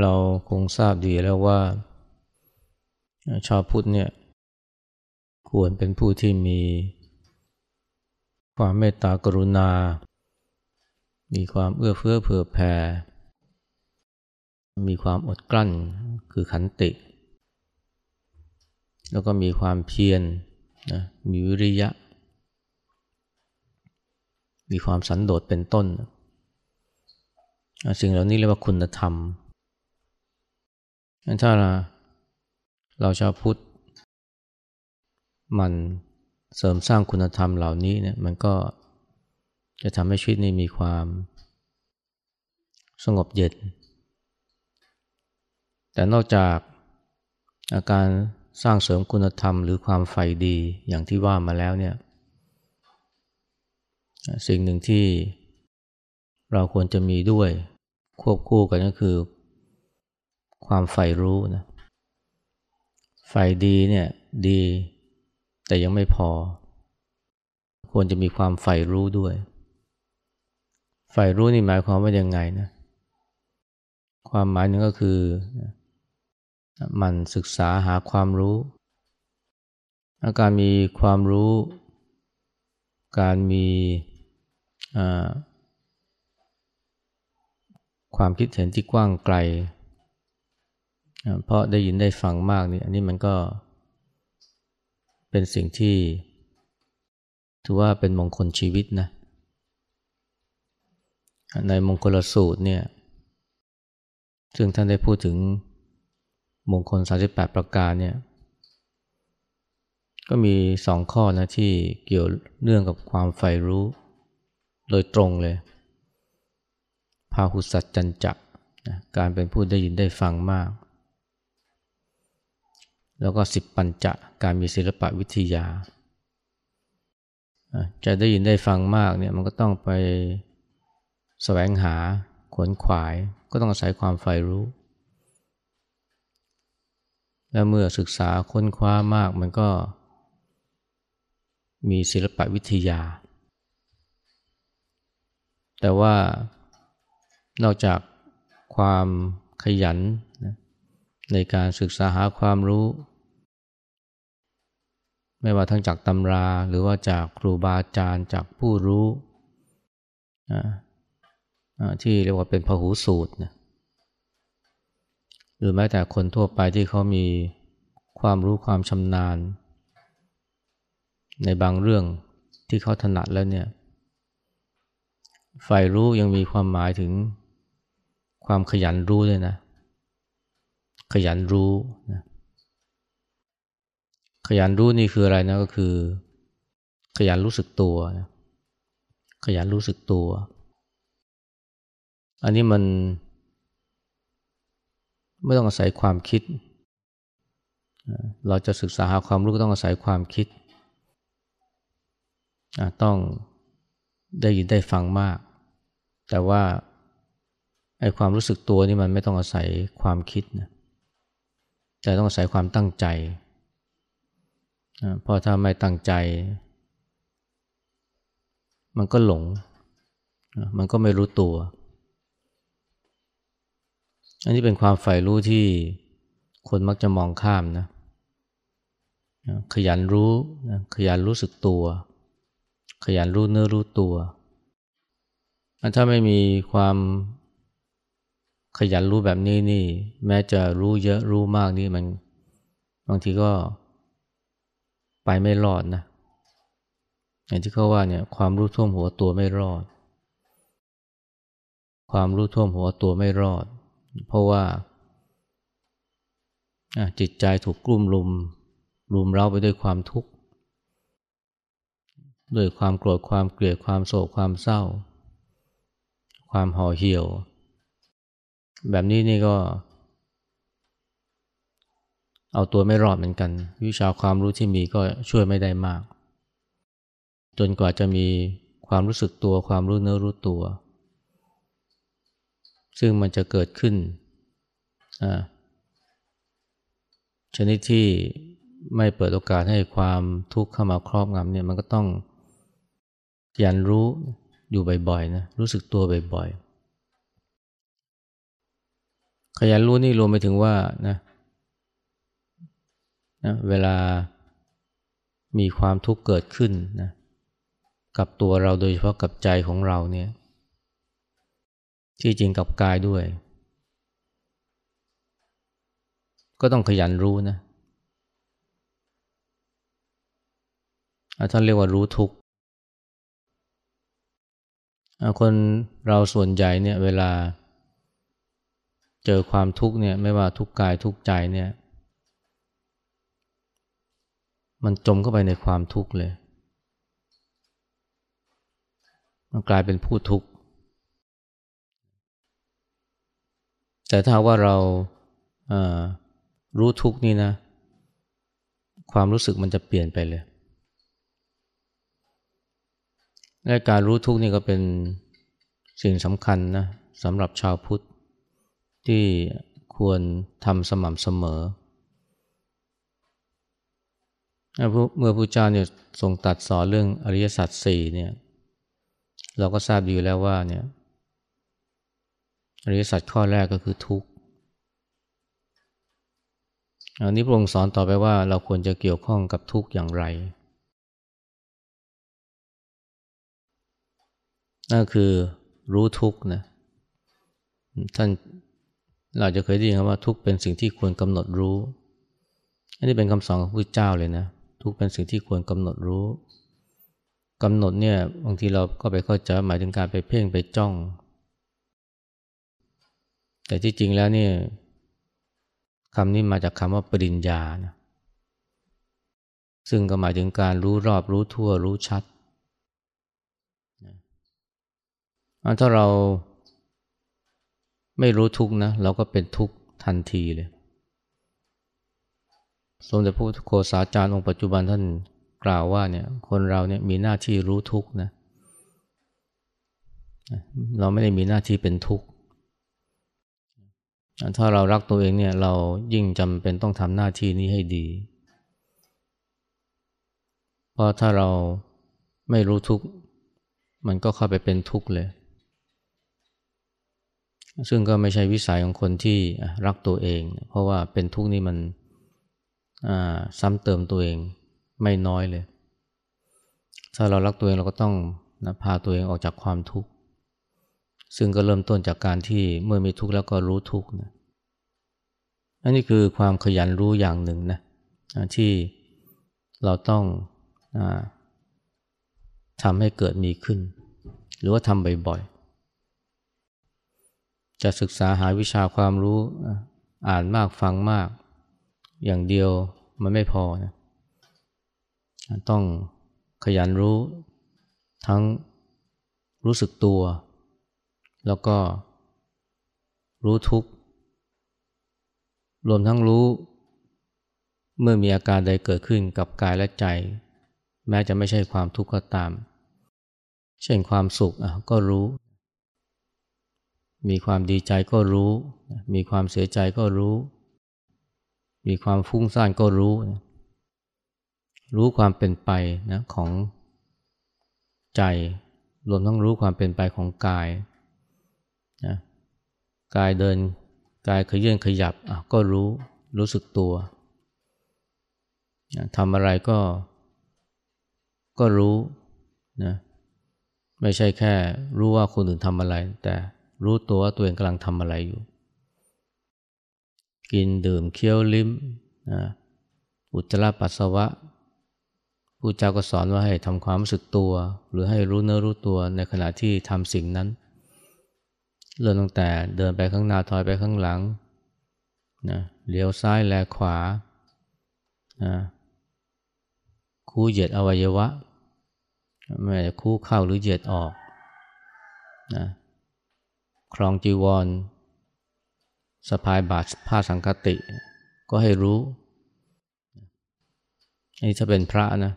เราคงทราบดีแล้วว่า ชาวพุทธเนี่ย ควรเป็นผู้ที่มี ความเมตตากรุณา มีความเอื้อเฟื้อเผื่อแผ่ มีความอดกลั้นคือขันติ แล้วก็มีความเพียรนะมีวิริยะ มีความสันโดษเป็นต้น สิ่งเหล่านี้เรียกว่าคุณธรรม ถ้าเราชาวพุทธมันเสริมสร้างคุณธรรมเหล่านี้เนี่ยมันก็จะทำให้ชีวิตนี้มีความสงบเย็น แต่นอกจากอาการสร้างเสริมคุณธรรมหรือความใฝ่ดีอย่างที่ว่ามาแล้วเนี่ยสิ่งหนึ่งที่เราควรจะมีด้วยควบคู่กันก็คือ ความใฝ่รู้นะใฝ่ดีเนี่ยดี แต่ยังไม่พอ ควรจะมีความใฝ่รู้ด้วยใฝ่รู้นี่หมายความว่ายังไงนะ ความหมายหนึ่งก็คือมันศึกษาหาความรู้การมีความรู้ การมีความคิดเห็นที่กว้างไกล เพราะได้ยินได้ฟังมากนี่อันนี้มันก็เป็นสิ่งที่ ถือว่าเป็นมงคลชีวิตนะ ในมงคลสูตรเนี่ย ซึ่งท่านได้พูดถึงมงคล 38 ประการเนี่ย ก็มีสองข้อนะที่เกี่ยวเนื่องกับความใฝ่รู้ โดยตรงเลย พาหุสัจจันจักการเป็นผู้ได้ยินได้ฟังมาก แล้วก็สิบปัญจะการมีศิลปะวิทยา จะได้ยินได้ฟังมากเนี่ยมันก็ต้องไปแสวงหาขวนขวาย ก็ต้องอาศัยความใฝ่รู้ และเมื่อศึกษาค้นคว้ามากมันก็มีศิลปะวิทยา แต่ว่านอกจากความขยัน ในการศึกษาหาความรู้ ไม่ว่าทั้งจากตำราหรือว่าจากครูบาอาจารย์จากผู้รู้ที่เรียกว่าเป็นพหูสูตรนะหรือแม้แต่คนทั่วไปที่เขามีความรู้ความชำนาญ ในบางเรื่องที่เขาถนัดแล้วเนี่ยฝ่ายรู้ยังมีความหมายถึงความขยันรู้ด้วยนะ ขยันรู้นะขยันรู้นี่คืออะไรนะก็คือ ขยันรู้สึกตัวขยันรู้สึกตัว อันนี้มัน ไม่ต้องอาศัยความคิด เราจะศึกษาหาความรู้ก็ต้องอาศัยความคิด ต้องได้ยินได้ฟังมาก แต่ว่าไอ้ความรู้สึกตัวนี่มันไม่ต้องอาศัยความคิดนะ แต่ต้องอาศัยความตั้งใจเพราะถ้าไม่ตั้งใจ มันก็หลง มันก็ไม่รู้ตัว อันนี้เป็นความใฝ่รู้ที่คนมักจะมองข้ามนะ ขยันรู้ ขยันรู้สึกตัว ขยันรู้เนื้อรู้ตัว ถ้าไม่มีความ ขยันรู้แบบนี้นี่ แม้จะรู้เยอะรู้มากนี่มันบางทีก็ไปไม่รอดนะอย่างที่เขาว่าเนี่ยความรู้ท่วมหัวตัวไม่รอด ความรู้ท่วมหัวตัวไม่รอด เพราะว่าจิตใจถูกกลุ่มลุมรุมเร้าไปด้วยความทุกข์ด้วยความโกรธความเกลียดความโศกความเศร้า ความห่อเหี่ยว แบบนี้นี่ก็ เอาตัวไม่รอดเหมือนกัน วิชาความรู้ที่มีก็ช่วยไม่ได้มาก จนกว่าจะมีความรู้สึกตัวความรู้เนื้อรู้ตัว ซึ่งมันจะเกิดขึ้นชนิดที่ไม่เปิดโอกาสให้ความทุกข์เข้ามาครอบงำเนี่ยมันก็ต้องยันรู้อยู่บ่อยๆนะรู้สึกตัวบ่อยๆ ขยันรู้นี่รวมไปถึงว่านะนะเวลามีความทุกข์เกิดขึ้นนะกับตัวเราโดยเฉพาะกับใจของเราเนี่ยที่จริงกับกายด้วย ก็ต้องขยันรู้นะท่านเรียกว่ารู้ทุกข์คนเราส่วนใหญ่เนี่ยเวลา เจอความทุกข์เนี่ยไม่ว่าทุกกายทุกใจเนี่ยมันจมเข้าไปในความทุกข์เลย มันกลายเป็นผู้ทุกข์ แต่ถ้าว่าเรารู้ทุกข์นี่นะ ความรู้สึกมันจะเปลี่ยนไปเลย และการรู้ทุกข์นี่ก็เป็นสิ่งสำคัญนะสำหรับชาวพุทธ ที่ควรทำสม่ำเสมอ เมื่อพระเจ้าเนี่ยทรงตัดสอนเรื่องอริยสัจสี่เนี่ยเราก็ทราบดีแล้วว่าเนี่ยอริยสัจข้อแรกก็คือทุกข์อันนี้พระองค์สอนต่อไปว่าเราควรจะเกี่ยวข้องกับทุกข์อย่างไร นั่นคือรู้ทุกข์นะท่าน เราจะเคยได้ยินคำว่าทุกเป็นสิ่งที่ควรกำหนดรู้ อันนี้เป็นคำสอนของพระเจ้าเลยนะ ทุกเป็นสิ่งที่ควรกำหนดรู้กำหนดเนี่ยบางทีเราก็ไปเข้าใจหมายถึงการไปเพ่งไปจ้อง แต่ที่จริงแล้วเนี่ยคำนี้มาจากคำว่าปริญญานะซึ่งก็หมายถึงการรู้รอบรู้ทั่วรู้ชัดถ้าเรา ไม่รู้ทุกนะเราก็เป็นทุกทันทีเลยสมเด็จพระโคสาจารย์องค์ปัจจุบันท่านกล่าวว่าเนี่ยคนเราเนี่ยมีหน้าที่รู้ทุกนะเราไม่ได้มีหน้าที่เป็นทุกข์ถ้าเรารักตัวเองเนี่ยเรายิ่งจำเป็นต้องทำหน้าที่นี้ให้ดี เพราะถ้าเราไม่รู้ทุกข์มันก็เข้าไปเป็นทุกข์เลย ซึ่งก็ไม่ใช่วิสัยของคนที่รักตัวเอง เพราะว่าเป็นทุกข์นี่มันซ้ำเติมตัวเองไม่น้อยเลย ถ้าเรารักตัวเองเราก็ต้องนะพาตัวเองออกจากความทุกข์ซึ่งก็เริ่มต้นจากการที่เมื่อมีทุกข์แล้วก็รู้ทุกข์นะอันนี้คือความขยันรู้อย่างหนึ่งนะที่เราต้องอทำให้เกิดมีขึ้น หรือว่าทำบ่อยๆ จะศึกษาหาวิชาความรู้อ่านมากฟังมาก อย่างเดียวมันไม่พอนะต้องขยันรู้ทั้งรู้สึกตัว แล้วก็รู้ทุกรวมทั้งรู้ เมื่อมีอาการใดเกิดขึ้นกับกายและใจ แม้จะไม่ใช่ความทุกข์ก็ตาม เช่นความสุขก็รู้ มีความดีใจก็รู้ มีความเสียใจก็รู้ มีความฟุ้งซ่านก็รู้ รู้ความเป็นไปนะของใจ รวมทั้งรู้ความเป็นไปของกายนะกายเดิน กายขยื่นขยับก็รู้รู้สึกตัวนะทำอะไรก็ ก็รู้นะไม่ใช่แค่รู้ว่าคนอื่นทำอะไร แต่ รู้ตัวว่าตัวเองกำลังทำอะไรอยู่ กินดื่มเคี้ยวลิ้มนะอุจจาระปัสสาวะผู้เจ้าก็สอนว่าให้ทำความรู้สึกตัว หรือให้รู้เนื้อรู้ตัวในขณะที่ทำสิ่งนั้นเริ่มตั้งแต่เดินไปข้างหน้าถอยไปข้างหลังนะเลี้ยวซ้ายแลขวานะคู่เหยียดอวัยวะ ไม่ว่าคู่เข้าหรือเหยียดออกนะ คลองจีวรสะพายบาทผ้าสังคติ ก็ให้รู้นี่ถ้าเป็นพระนะ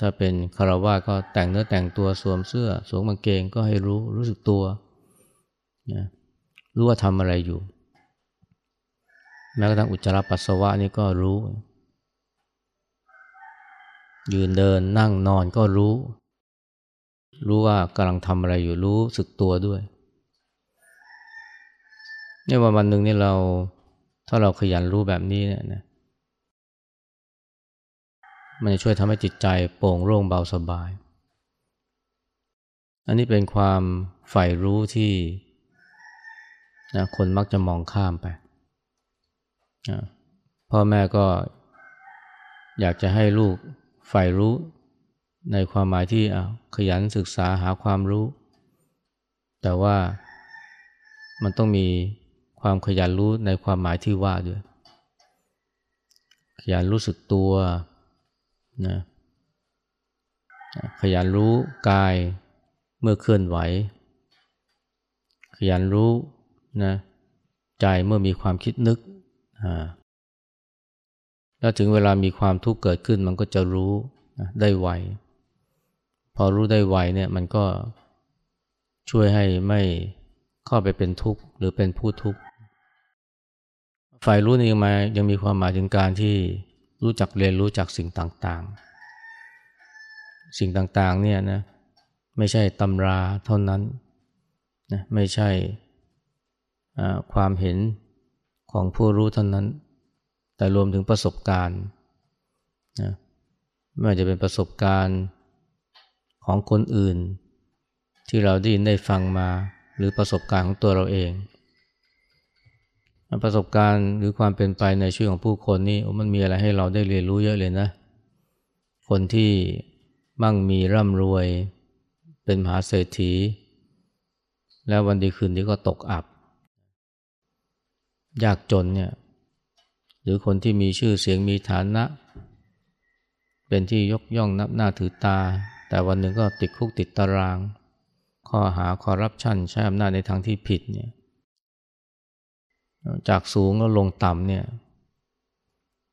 ถ้าเป็นคารวะก็แต่งเนื้อแต่งตัวสวมเสื้อ สวมกางเกงก็ให้รู้รู้สึกตัวนะรู้ว่าทำอะไรอยู่ แม้กระทั่งอุจจาระปัสสาวะนี่ก็รู้ ยืนเดินนั่งนอนก็รู้ รู้ว่ากำลังทำอะไรอยู่รู้สึกตัวด้วย เนี่ยวันวันหนึ่งนี่เรา ถ้าเราขยันรู้แบบนี้เนี่ยนะมันจะช่วยทำให้จิตใจโปร่งโล่งเบาสบาย อันนี้เป็นความใฝ่รู้ที่นะคนมักจะมองข้ามไปนะพ่อแม่ก็อยากจะให้ลูกใฝ่รู้ในความหมายที่ขยันศึกษาหาความรู้ แต่ว่ามันต้องมี ความขยันรู้ในความหมายที่ว่าด้วย ขยันรู้สึกตัวนะขยันรู้กายเมื่อเคลื่อนไหว ขยันรู้นะใจเมื่อมีความคิดนึกแล้วถึงเวลามีความทุกข์เกิดขึ้นมันก็จะรู้นะได้ไว พอรู้ได้ไวเนี่ยมันก็ช่วยให้ไม่เข้าไปเป็นทุกข์หรือเป็นผู้ทุกข์ ฝ่ายรู้นี่ยังมายังมีความหมายถึงการที่รู้จักเรียนรู้จากสิ่งต่างๆ สิ่งต่างๆเนี่ยนะไม่ใช่ตำราเท่านั้นนะไม่ใช่ความเห็นของผู้รู้เท่านั้น แต่รวมถึงประสบการณ์นะไม่ว่าจะเป็นประสบการณ์ของคนอื่น ที่เราได้ยินได้ฟังมา หรือประสบการณ์ของตัวเราเอง ประสบการณ์หรือความเป็นไปในชีวิตของผู้คนนี่มันมีอะไรให้เราได้เรียนรู้เยอะเลยนะ คนที่มั่งมีร่ำรวย เป็นมหาเศรษฐี แล้ววันดีคืนนี้ก็ตกอับ ยากจนเนี่ยหรือคนที่มีชื่อเสียงมีฐานะ เป็นที่ยกย่องนับหน้าถือตา แต่วันหนึ่งก็ติดคุกติดตาราง ข้อหาคอร์รัปชันใช้อำนาจในทางที่ผิดเนี่ย จากสูงแล้วลงต่ำเนี่ย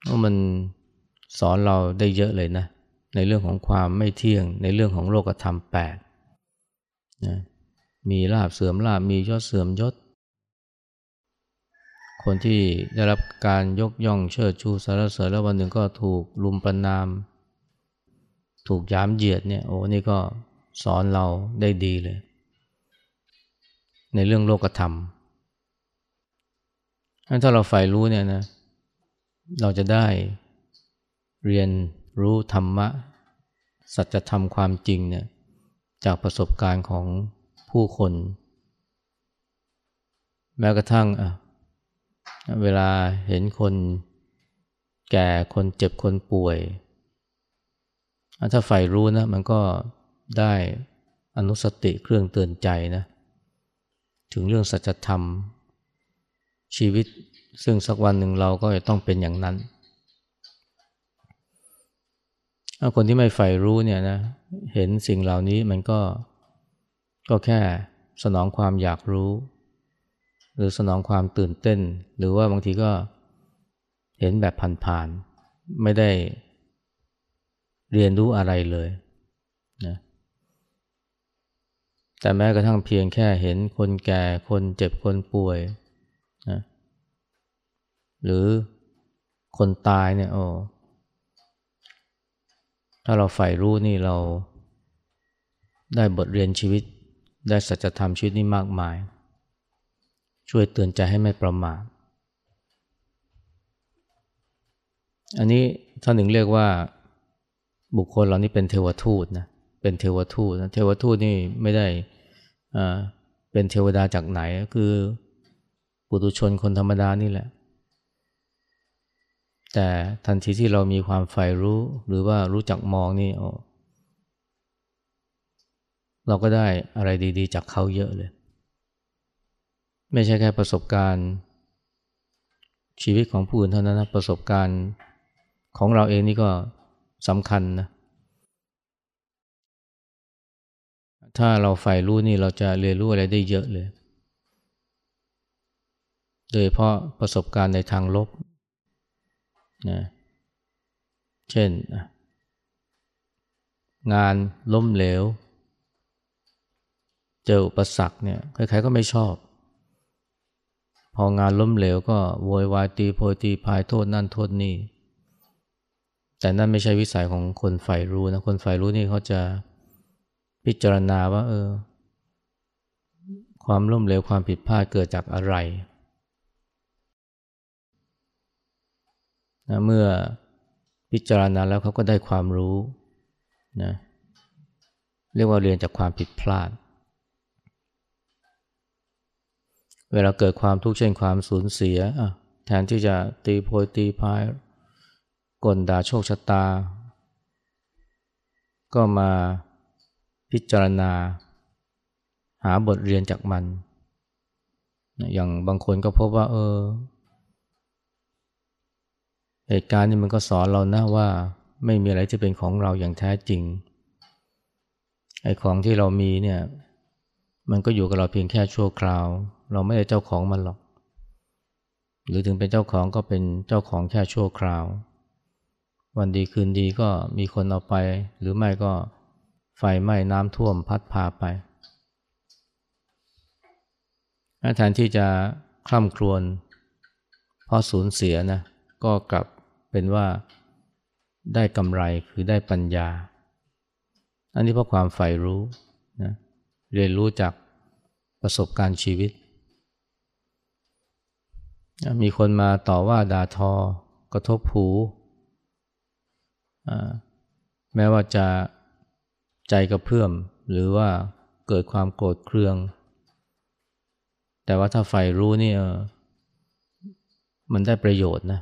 ว่ามันสอนเราได้เยอะเลยนะ ในเรื่องของความไม่เที่ยง ในเรื่องของโลกธรรมแปดนะมีลาบเสื่อมลาบมียศเสื่อมยศ คนที่ได้รับการยกย่องเชิดชูสรรเสริญแล้ววันหนึ่งก็ถูกลุมประนาม ถูกย้ำเหยียดเนี่ยโอ้นี่ก็สอนเราได้ดีเลย ในเรื่องโลกธรรม ถ้าเราใฝ่รู้เนี่ยนะ เราจะได้เรียนรู้ธรรมะ สัจธรรมความจริงเนี่ยจากประสบการณ์ของผู้คน แม้กระทั่งเวลาเห็นคนแก่คนเจ็บคนป่วย ถ้าใฝ่รู้นะมันก็ได้อนุสติเครื่องเตือนใจนะ ถึงเรื่องสัจธรรม ชีวิตซึ่งสักวันหนึ่งเราก็จะต้องเป็นอย่างนั้นถ้าคนที่ไม่ใฝ่รู้เนี่ยนะเห็นสิ่งเหล่านี้มันก็ก็แค่สนองความอยากรู้ หรือสนองความตื่นเต้น หรือว่าบางทีก็เห็นแบบผ่านๆไม่ได้เรียนรู้อะไรเลยนะแต่แม้กระทั่งเพียงแค่เห็นคนแก่คนเจ็บคนป่วย นะหรือคนตายเนี่ยโอ้ถ้าเราใฝ่รู้นี่เราได้บทเรียนชีวิต ได้สัจธรรมชีวิตนี่มากมาย ช่วยเตือนใจให้ไม่ประมาทอันนี้ท่านหนึ่งเรียกว่าบุคคลเหล่านี้เป็นเทวทูตนะเป็นเทวทูตนะเทวทูตนี่ไม่ได้เป็นเทวดาจากไหนก็คือ ปุถุชนคนธรรมดานี่แหละ แต่ทันทีที่เรามีความใฝ่รู้หรือว่ารู้จักมองนี่เราก็ได้อะไรดีๆ จากเขาเยอะเลย ไม่ใช่แค่ประสบการณ์ ชีวิตของผู้อื่นเท่านั้นนะประสบการณ์ของเราเองนี่ก็สำคัญนะถ้าเราใฝ่รู้นี่เราจะเรียนรู้อะไรได้เยอะเลย โดยเพราะประสบการณ์ในทางลบนะเช่น งานล้มเหลว เจออุปสรรคเนี่ยใครๆก็ไม่ชอบ พองานล้มเหลวก็โวยวายตีโพยตีพายโทษนั่นโทษนี่ แต่นั่นไม่ใช่วิสัยของคนใฝ่รู้นะ คนใฝ่รู้นี่เขาจะพิจารณาว่า เออ ความล้มเหลวความผิดพลาดเกิดจากอะไร นะเมื่อพิจารณาแล้วเขาก็ได้ความรู้นะเรียกว่าเรียนจากความผิดพลาด เวลาเกิดความทุกข์เช่นความสูญเสียแทนที่จะตีโพยตีพายกลด่าโชคชะตา ก็มาพิจารณา หาบทเรียนจากมัน อย่างบางคนก็พบว่า เออ เหตุการณ์นี้มันก็สอนเรานะว่าไม่มีอะไรที่เป็นของเราอย่างแท้จริง ไอ้ของที่เรามีเนี่ย มันก็อยู่กับเราเพียงแค่ชั่วคราว เราไม่ได้เจ้าของมันหรอก หรือถึงเป็นเจ้าของก็เป็นเจ้าของแค่ชั่วคราว วันดีคืนดีก็มีคนเอาไป หรือไม่ก็ไฟไหม้น้ำท่วมพัดพาไปแทนที่จะคล่ำครวญเพราะสูญเสียนะ ก็กลับ เป็นว่าได้กำไรคือได้ปัญญา อันนี้เพราะความใฝ่รู้นะเรียนรู้จากประสบการณ์ชีวิต มีคนมาต่อว่าด่าทอกระทบผูแม้ว่าจะใจกระเพื่อม หรือว่าเกิดความโกรธเคือง แต่ว่าถ้าใฝ่รู้นี่มันได้ประโยชน์นะ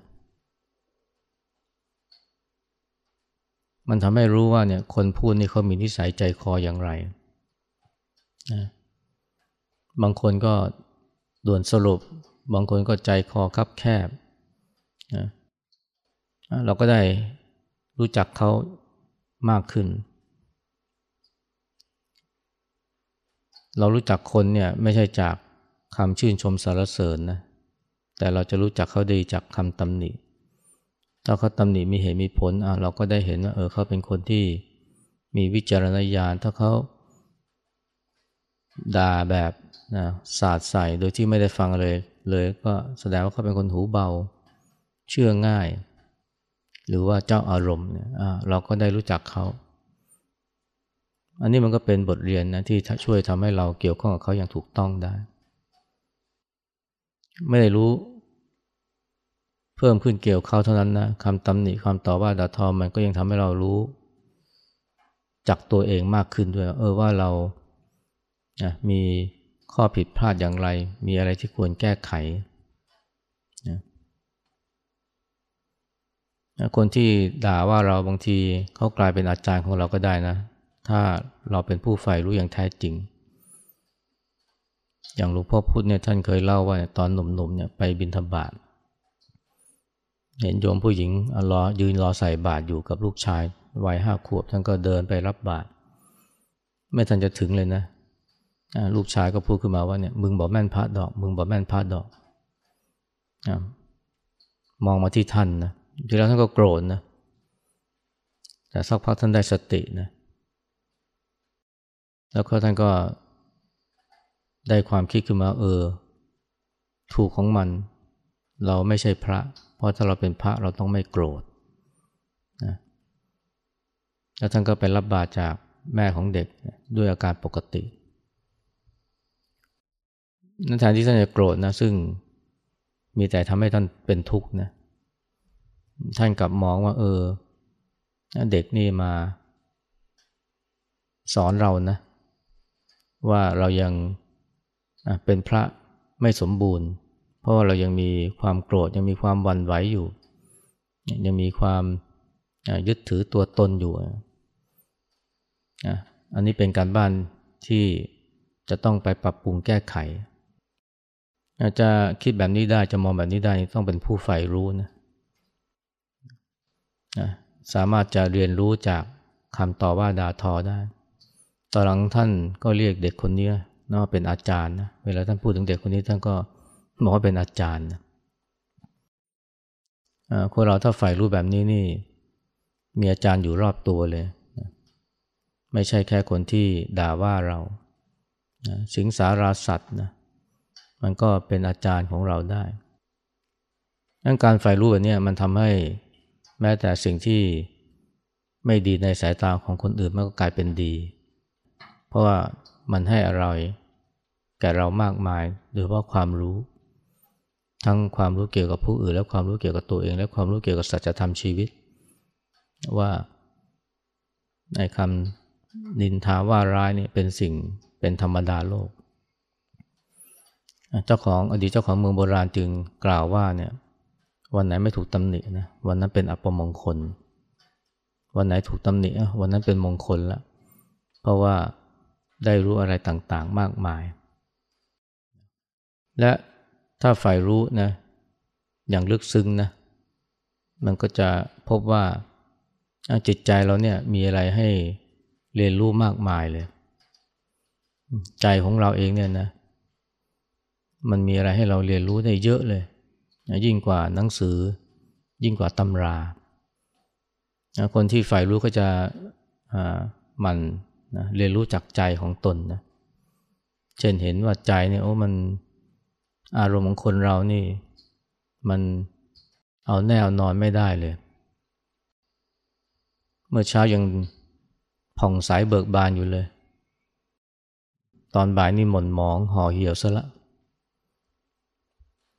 มันทำให้รู้ว่าเนี่ยคนพูดนี่เขามีนิสัยใจคออย่างไรนะบางคนก็ด่วนสรุป บางคนก็ใจคอคับแคบนะเราก็ได้รู้จักเขามากขึ้น เรารู้จักคนเนี่ยไม่ใช่จากคำชื่นชมสรรเสริญนะแต่เราจะรู้จักเขาดีจากคำตำหนิ ถ้าเขาตำหนิมีเหตุมีผลอะเราก็ได้เห็นว่าเออเขาเป็นคนที่มีวิจารณญาณถ้าเขาด่าแบบนะสาดใส่โดยที่ไม่ได้ฟังเลยเลยก็แสดงว่าเขาเป็นคนหูเบา เชื่อง่าย หรือว่าเจ้าอารมณ์เนี่ยเราก็ได้รู้จักเขา อันนี้มันก็เป็นบทเรียนนะที่ช่วยทำให้เราเกี่ยวข้องกับเขาอย่างถูกต้องได้ ไม่ได้รู้ เพิ่มขึ้นเกี่ยวเขาเท่านั้นนะคำตำหนิคำต่อว่าด่าทอมันก็ยังทำให้เรารู้ จักตัวเองมากขึ้นด้วย เออว่าเรานะมีข้อผิดพลาดอย่างไร มีอะไรที่ควรแก้ไขนะคนที่ด่าว่าเราบางทีเขากลายเป็นอาจารย์ของเราก็ได้นะ ถ้าเราเป็นผู้ใฝ่รู้อย่างแท้จริง อย่างหลวงพ่อพุธเนี่ยท่านเคยเล่าว่าตอนหนุ่มๆเนี่ยไปบินธบาต เห็นโยมผู้หญิงรอยืนรอใส่บาตรอยู่กับลูกชายวัยห้าขวบท่านก็เดินไปรับบาตรไม่ทันจะถึงเลยนะ ลูกชายก็พูดขึ้นมาว่าเนี่ยมึงบอกแม่นพระดอก มึงบอกแม่นพระดอกมองมาที่ท่านนะทีแล้วท่านก็โกรธนะแต่สักพักท่านได้สตินะแล้วก็ท่านก็ได้ความคิดขึ้นมาเออ ถูกของมัน เราไม่ใช่พระ เพราะถ้าเราเป็นพระเราต้องไม่โกรธนะแล้วท่านก็ไปรับบาจากแม่ของเด็กด้วยอาการปกตินั่นแทนที่ท่านจะโกรธนะซึ่งมีแต่ทำให้ท่านเป็นทุกข์นะท่านกลับมองว่า เออ เด็กนี่มา สอนเรานะ ว่าเรายังเป็นพระไม่สมบูรณ์ ราะว่าเรายังมีความโกรธยังมีความวันไหวอยู่ ยังมีความยึดถือตัวตนอยู่อันนี้เป็นการบ้านที่จะต้องไปปรับปรุงแก้ไข อาจจะคิดแบบนี้ได้จะมองแบบนี้ได้ต้องเป็นผู้ใฝ่รู้นะสามารถจะเรียนรู้จากคำต่อว่าด่าทอได้ตอนหลังท่านก็เรียกเด็กคนนี้นะ่าเป็นอาจารย์นะเวลาท่านพูดถึงเด็กคนนี้ท่านก็ บอกว่าเป็นอาจารย์คนเราถ้าฝ่ายรู้แบบนี้นี่ มีอาจารย์อยู่รอบตัวเลย ไม่ใช่แค่คนที่ด่าว่าเรา สิงสาราสัตว์นะมันก็เป็นอาจารย์ของเราได้ดังการฝ่ายรู้แบบนี้มันทำให้แม้แต่สิ่งที่ไม่ดีในสายตาของคนอื่นมันก็กลายเป็นดี เพราะว่ามันให้อะไรแก่เรามากมายโดยเพราะความรู้ ทั้งความรู้เกี่ยวกับผู้อื่น และความรู้เกี่ยวกับตัวเอง และความรู้เกี่ยวกับสัจธรรมชีวิต ว่าในคำนินทาว่าร้ายนี่เป็นสิ่งเป็นธรรมดาโลก เจ้าของอดีตเจ้าของเมืองโบราณจึงกล่าวว่าเนี่ยวันไหนไม่ถูกตำหนินะวันนั้นเป็นอัปมงคล วันไหนถูกตำหนิวันนั้นเป็นมงคลละเพราะว่าได้รู้อะไรต่างๆมากมาย และ ถ้าฝ่ายรู้นะอย่างลึกซึ้งนะมันก็จะพบว่าจิตใจเราเนี่ยมีอะไรให้เรียนรู้มากมายเลย ใจของเราเองเนี่ยนะมันมีอะไรให้เราเรียนรู้ได้เยอะเลย ยิ่งกว่าหนังสือ ยิ่งกว่าตำรา คนที่ฝ่ายรู้ก็จะมันนะเรียนรู้จากใจของตนนะเช่นเห็นว่าใจเนี่ยโอ้มัน อารมณ์ของคนเรานี่ มันเอาแน่นอนไม่ได้เลย เมื่อเช้ายังผ่องใสเบิกบานอยู่เลย ตอนบ่ายนี่หม่นหมองห่อเหี่ยวซะละ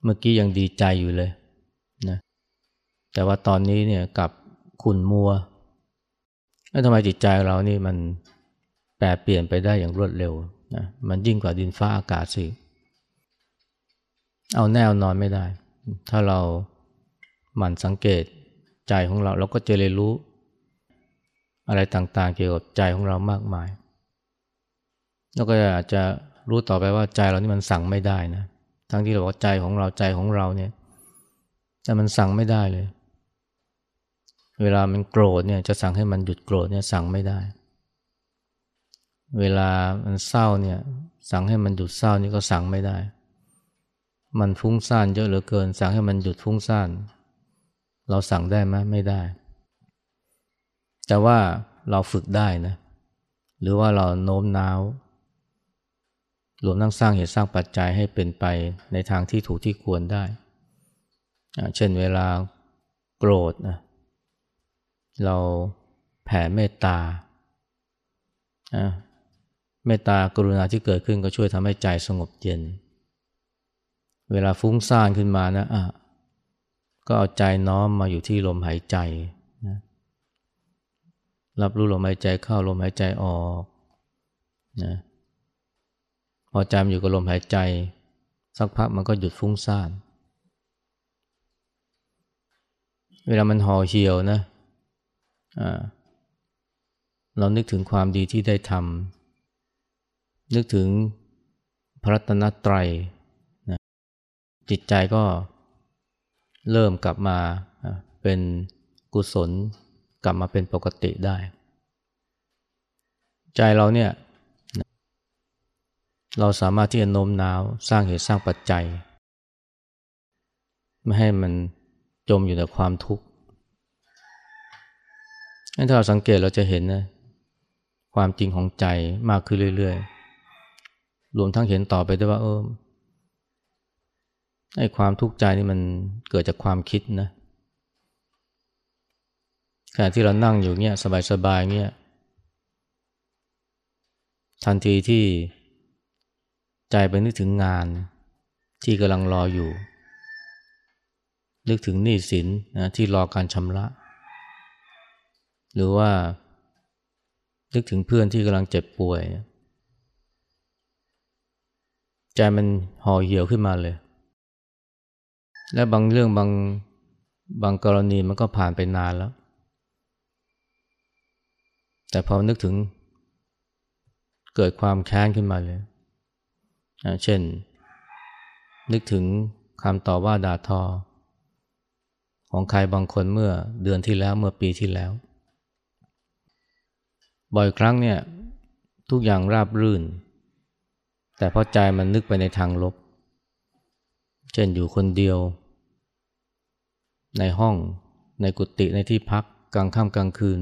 เมื่อกี้ยังดีใจอยู่เลยนะแต่ว่าตอนนี้เนี่ยกับขุนมัวแล้วทำไมจิตใจเรานี่มันแปรเปลี่ยนไปได้อย่างรวดเร็วนะมันยิ่งกว่าดินฟ้าอากาศสิ เอาแน่นอนไม่ได้ ถ้าเราหมั่นสังเกตใจของเราเราก็จะเรียนรู้ อะไรต่างๆ เกี่ยวกับใจของเรามากมาย แล้วก็อาจจะรู้ต่อไปว่าใจเรานี่มันสั่งไม่ได้นะ ทั้งที่เราบอกใจของเราใจของเราเนี่ย แต่มันสั่งไม่ได้เลย เวลามันโกรธเนี่ยจะสั่งให้มันหยุดโกรธเนี่ยสั่งไม่ได้ เวลามันเศร้าเนี่ย สั่งให้มันหยุดเศร้านี่ก็สั่งไม่ได้ มันฟุ้งซ่านเยอะเหลือเกิน สั่งให้มันหยุดฟุ้งซ่าน เราสั่งได้ไหมไม่ได้ แต่ว่าเราฝึกได้นะ หรือว่าเราโน้มน้าว รวมทั้งสร้างเหตุสร้างปัจจัยให้เป็นไปในทางที่ถูกที่ควรได้ เช่นเวลาโกรธนะเราแผ่เมตตาเมตตากรุณาที่เกิดขึ้นก็ช่วยทำให้ใจสงบเย็น เวลาฟุ้งซ่านขึ้นมานะะก็เอาใจน้อมมาอยู่ที่ลมหายใจนะรับรู้ลมหายใจเข้าลมหายใจออกนะพอใจมันอยู่กับลมหายใจ สักพักมันก็หยุดฟุ้งซ่าน เวลามันห่อเหี่ยวนะเรานึกถึงความดีที่ได้ทำนึกถึงพระรัตนตรัย จิตใจก็เริ่มกลับมาเป็นกุศลกลับมาเป็นปกติได้ ใจเราเนี่ยเราสามารถที่จะโน้มน้าวสร้างเหตุสร้างปัจจัย ไม่ให้มันจมอยู่ในความทุกข์ถ้าเราสังเกตเราจะเห็นนะความจริงของใจมากขึ้นเรื่อย ๆ รวมทั้งเห็นต่อไปด้วยว่าเออ ไอ้ความทุกข์ใจนี่มันเกิดจากความคิดนะขณะที่เรานั่งอยู่เงี้ยสบายๆเงี้ยทันทีที่ใจไปนึกถึงงานที่กำลังรออยู่ นึกถึงหนี้สินนะที่รอการชำระ หรือว่า นึกถึงเพื่อนที่กำลังเจ็บป่วย ใจมันห่อเหี่ยวขึ้นมาเลย และบางเรื่องบางบางกรณีมันก็ผ่านไปนานแล้ว แต่พอนึกถึงเกิดความแค้นขึ้นมาเลย เช่น นึกถึงคำต่อว่าด่าทอ ของใครบางคนเมื่อเดือนที่แล้วเมื่อปีที่แล้ว บ่อยครั้งเนี่ยทุกอย่างราบรื่น แต่พอใจมันนึกไปในทางลบ เช่นอยู่คนเดียว ในห้อง ในกุฏิในที่พักกลางค่ำกลางคืน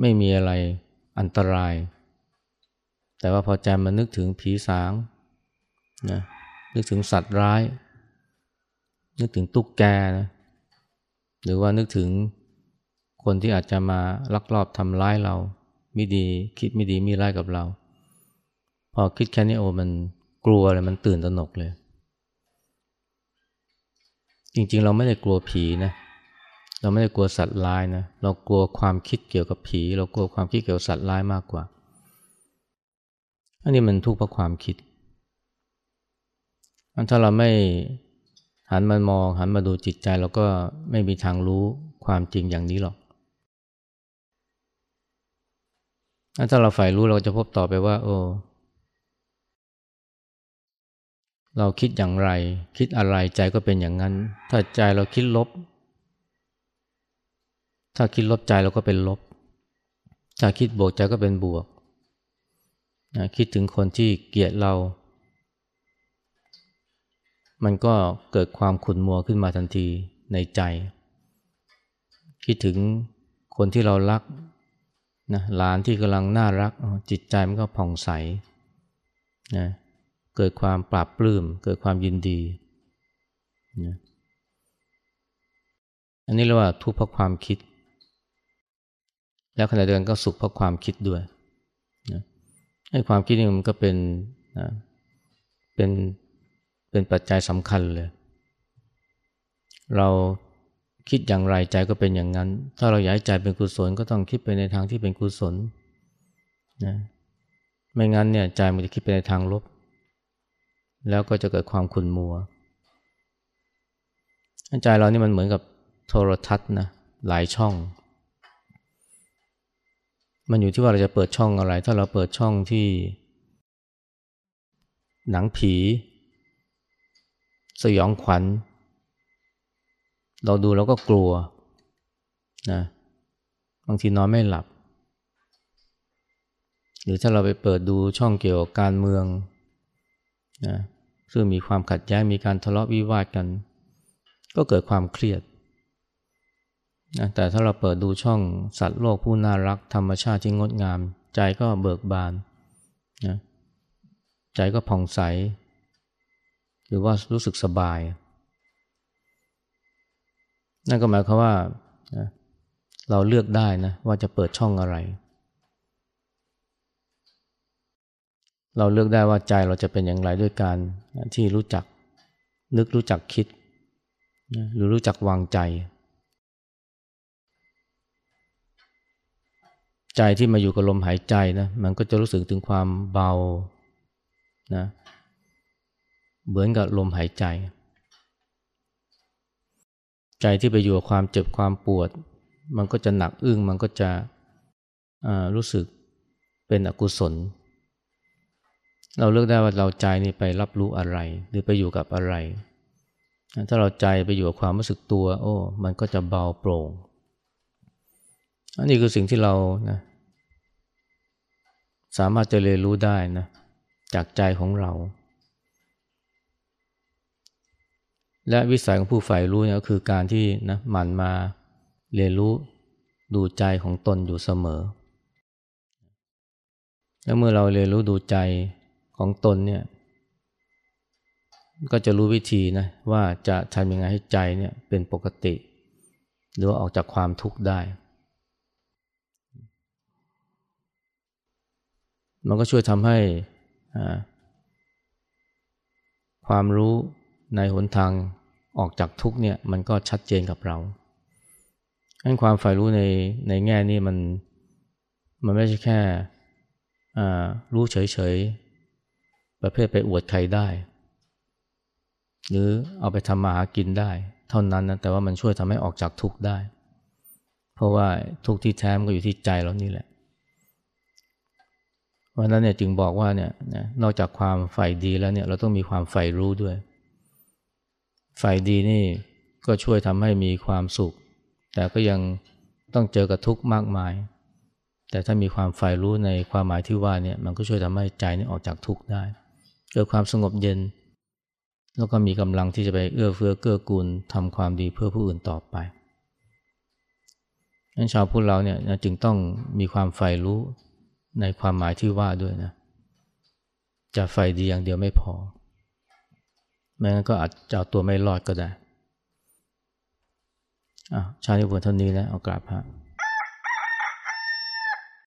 ไม่มีอะไรอันตราย แต่ว่าพอใจมานึกถึงผีสางนะนึกถึงสัตว์ร้าย นึกถึงตุ๊กแกนะหรือว่านึกถึงคนที่อาจจะมาลักลอบทำร้ายเราไม่ดีคิดไม่ดีมีร้ายกับเรา พอคิดแค่นี้โอ้มันกลัวเลยมันตื่นตระหนกเลย จริงๆ เราไม่ได้กลัวผีนะ เราไม่ได้กลัวสัตว์ร้ายนะ เรากลัวความคิดเกี่ยวกับผี เรากลัวความคิดเกี่ยวกับสัตว์ร้ายมากกว่า อันนี้มันทุกข์เพราะความคิด ถ้าเราไม่หันมามองหันมาดูจิตใจเราก็ไม่มีทางรู้ความจริงอย่างนี้หรอก ถ้าเราใฝ่รู้เราจะพบต่อไปว่า โอ้ เราคิดอย่างไร คิดอะไรใจก็เป็นอย่างนั้น ถ้าใจเราคิดลบ ถ้าคิดลบใจเราก็เป็นลบ ถ้าคิดบวกใจก็เป็นบวกนะคิดถึงคนที่เกลียดเรา มันก็เกิดความขุ่นมัวขึ้นมาทันทีในใจ คิดถึงคนที่เรารักนะหลานที่กำลังน่ารักจิตใจมันก็ผ่องใสนะ เกิดความปราบปลื้ม เกิดความยินดีนะอันนี้เรียกว่าทุกข์เพราะความคิด แล้วขณะเดียวกันก็สุขเพราะความคิดด้วยนะให้ความคิดนี่มันก็เป็นนะเป็นเป็นปัจจัยสำคัญเลย เราคิดอย่างไรใจก็เป็นอย่างนั้น ถ้าเราอยากใจเป็นกุศลก็ต้องคิดไปในทางที่เป็นกุศลนะไม่งั้นเนี่ยใจมันจะคิดไปในทางลบ แล้วก็จะเกิดความขุ่นมัวใจเรานี่มันเหมือนกับโทรทัศน์นะหลายช่อง มันอยู่ที่ว่าเราจะเปิดช่องอะไร ถ้าเราเปิดช่องที่ หนังผี สยองขวัญ เราดูแล้วก็กลัวนะบางทีนอนไม่หลับ หรือถ้าเราไปเปิดดูช่องเกี่ยวกับการเมืองนะ ซึ่งมีความขัดแย้งมีการทะเลาะวิวาทกัน ก็เกิดความเครียดนะแต่ถ้าเราเปิดดูช่องสัตว์โลกผู้น่ารักธรรมชาติที่งดงาม ใจก็เบิกบานนะใจก็ผ่องใส หรือว่ารู้สึกสบาย นั่นก็หมายความว่านะเราเลือกได้นะว่าจะเปิดช่องอะไร เราเลือกได้ว่าใจเราจะเป็นอย่างไรด้วยการที่รู้จักนึกรู้จักคิด หรือรู้จักวางใจ ใจที่มาอยู่กับลมหายใจนะมันก็จะรู้สึกถึงความเบานะเหมือนกับลมหายใจ ใจที่ไปอยู่กับความเจ็บความปวด มันก็จะหนักอึ้งมันก็จะรู้สึกเป็นอกุศล เราเลือกได้ว่าเราใจนี่ไปรับรู้อะไร หรือไปอยู่กับอะไร ถ้าเราใจไปอยู่กับความรู้สึกตัว โอ้ มันก็จะเบาโปร่งอันนี้คือสิ่งที่เรานะสามารถจะเรียนรู้ได้นะจากใจของเรา และวิสัยของผู้ใฝ่รู้เนี่ยก็คือการที่นะหมั่นมาเรียนรู้ดูใจของตนอยู่เสมอ แล้วเมื่อเราเรียนรู้ดูใจ ของตนเนี่ยก็จะรู้วิธีนะว่าจะทำยังไงให้ใจเนี่ยเป็นปกติ หรือออกจากความทุกข์ได้ มันก็ช่วยทำให้ความรู้ในหนทางออกจากทุกเนี่ยมันก็ชัดเจนกับเราให้ความฝ่ายรู้ในในแง่นี้มันมันไม่ใช่แค่รู้เฉย ประเภทไปอวดใครได้ หรือเอาไปทำมาหากินได้ เท่านั้นนะแต่ว่ามันช่วยทำให้ออกจากทุกข์ได้ เพราะว่าทุกข์ที่แท้มันก็อยู่ที่ใจเรานี่แหละเพราะนั้นเนี่ยจึงบอกว่าเนี่ยนอกจากความใฝ่ดีแล้วเนี่ยเราต้องมีความใฝ่รู้ด้วยใฝ่ดีนี่ก็ช่วยทำให้มีความสุข แต่ก็ยังต้องเจอกับทุกข์มากมาย แต่ถ้ามีความใฝ่รู้ในความหมายที่ว่าเนี่ยมันก็ช่วยทำให้ใจนี่ออกจากทุกข์ได้ เกิดความสงบเย็น แล้วก็มีกำลังที่จะไปเอื้อเฟื้อเกื้อกูลทำความดีเพื่อผู้อื่นต่อไปนั้นชาวพุทธเราเนี่ยจึงต้องมีความใฝ่รู้ในความหมายที่ว่าด้วยนะ จะใฝ่ดีอย่างเดียวไม่พอแม้งั้นก็อาจจะเอาตัวไม่รอดก็ได้อะชาติบุญเท่านี้นะเอากราบพระ